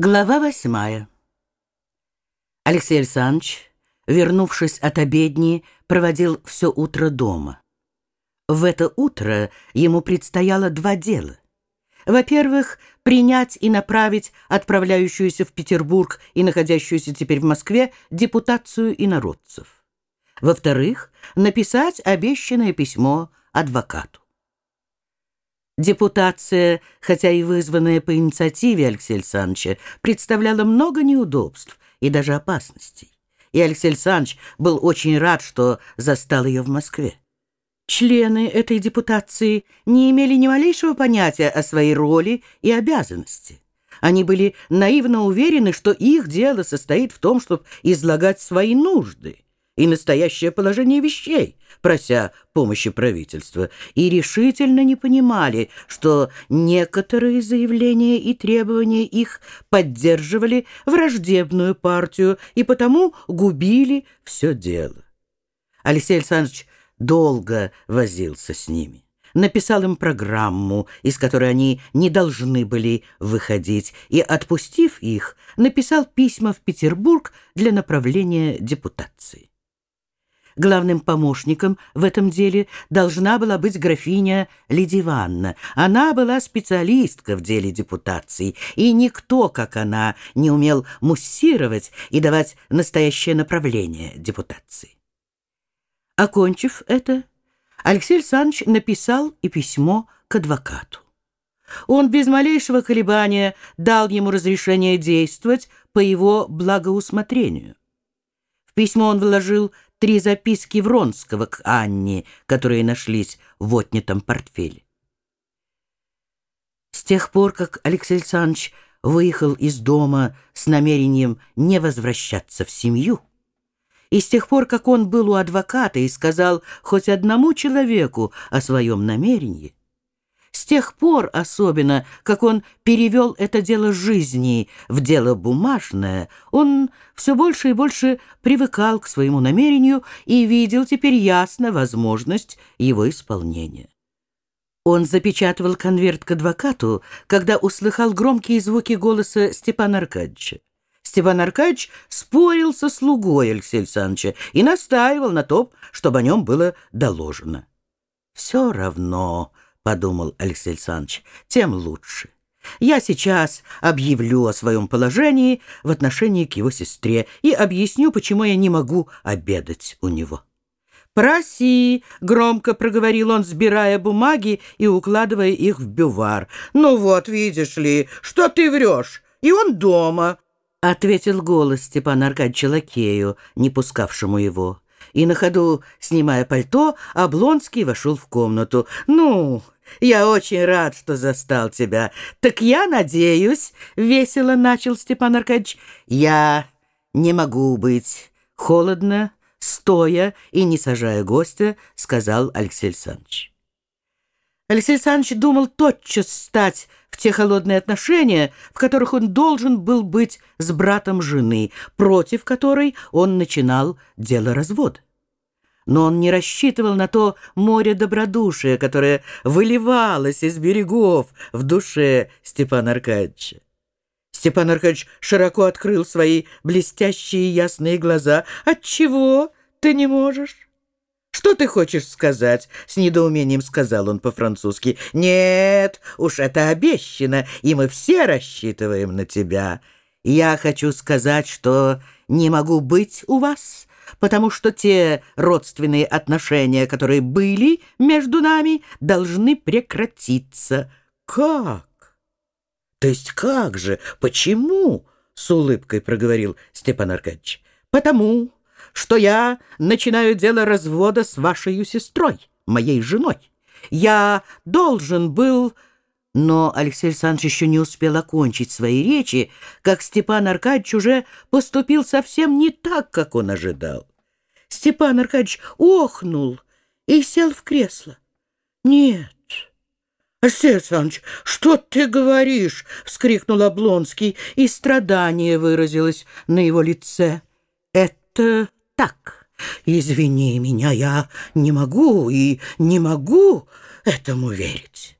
Глава восьмая. Алексей Александрович, вернувшись от обедни, проводил все утро дома. В это утро ему предстояло два дела. Во-первых, принять и направить отправляющуюся в Петербург и находящуюся теперь в Москве депутацию инородцев. Во-вторых, написать обещанное письмо адвокату. Депутация, хотя и вызванная по инициативе Алексея Александровича, представляла много неудобств и даже опасностей. И Алексей Александрович был очень рад, что застал ее в Москве. Члены этой депутации не имели ни малейшего понятия о своей роли и обязанности. Они были наивно уверены, что их дело состоит в том, чтобы излагать свои нужды – и настоящее положение вещей, прося помощи правительства, и решительно не понимали, что некоторые заявления и требования их поддерживали враждебную партию и потому губили все дело. Алексей Александрович долго возился с ними написал им программу, из которой они не должны были выходить, и, отпустив их, написал письма в Петербург для направления депутации. Главным помощником в этом деле должна была быть графиня Лидия Ивановна. Она была специалистка в деле депутации, и никто, как она, не умел муссировать и давать настоящее направление депутации. Окончив это, Алексей Александрович написал и письмо к адвокату. Он без малейшего колебания дал ему разрешение действовать по его благоусмотрению. В письмо он вложил три записки Вронского к Анне, которые нашлись в отнятом портфеле. С тех пор, как Алексей Александрович выехал из дома с намерением не возвращаться в семью, и с тех пор, как он был у адвоката и сказал хоть одному человеку о своем намерении, с тех пор особенно, как он перевел это дело жизни в дело бумажное, он все больше и больше привыкал к своему намерению и видел теперь ясно возможность его исполнения. Он запечатывал конверт к адвокату, когда услыхал громкие звуки голоса Степана Аркадьевича. Степан Аркадьевич спорил со слугой Алексея Александровича и настаивал на том, чтобы о нем было доложено. «Все равно», подумал Алексей Александрович, тем лучше. Я сейчас объявлю о своем положении в отношении к его сестре и объясню, почему я не могу обедать у него. «Проси!» — громко проговорил он, сбирая бумаги и укладывая их в бювар. «Ну вот, видишь ли, что ты врешь? И он дома!» — ответил голос Степана Аркадьевича Лакею, не пускавшему его. И на ходу, снимая пальто, Облонский вошел в комнату. «Ну, я очень рад, что застал тебя. Так я надеюсь, — весело начал Степан Аркадьевич, — я не могу быть холодно, стоя и не сажая гостя, — сказал Алексей Александрович. Алексей Александрович думал тотчас стать в те холодные отношения, в которых он должен был быть с братом жены, против которой он начинал дело развода но он не рассчитывал на то море добродушия, которое выливалось из берегов в душе Степана Аркадьевича. Степан Аркадьевич широко открыл свои блестящие ясные глаза. «Отчего ты не можешь?» «Что ты хочешь сказать?» — с недоумением сказал он по-французски. «Нет, уж это обещано, и мы все рассчитываем на тебя. Я хочу сказать, что не могу быть у вас» потому что те родственные отношения, которые были между нами, должны прекратиться. Как? То есть как же? Почему? С улыбкой проговорил Степан Аркадьевич. Потому что я начинаю дело развода с вашей сестрой, моей женой. Я должен был... Но Алексей Александрович еще не успел окончить свои речи, как Степан Аркадьевич уже поступил совсем не так, как он ожидал. Степан Аркадьевич охнул и сел в кресло. «Нет, Алексей Александрович, что ты говоришь?» — вскрикнул Облонский, и страдание выразилось на его лице. «Это так. Извини меня, я не могу и не могу этому верить».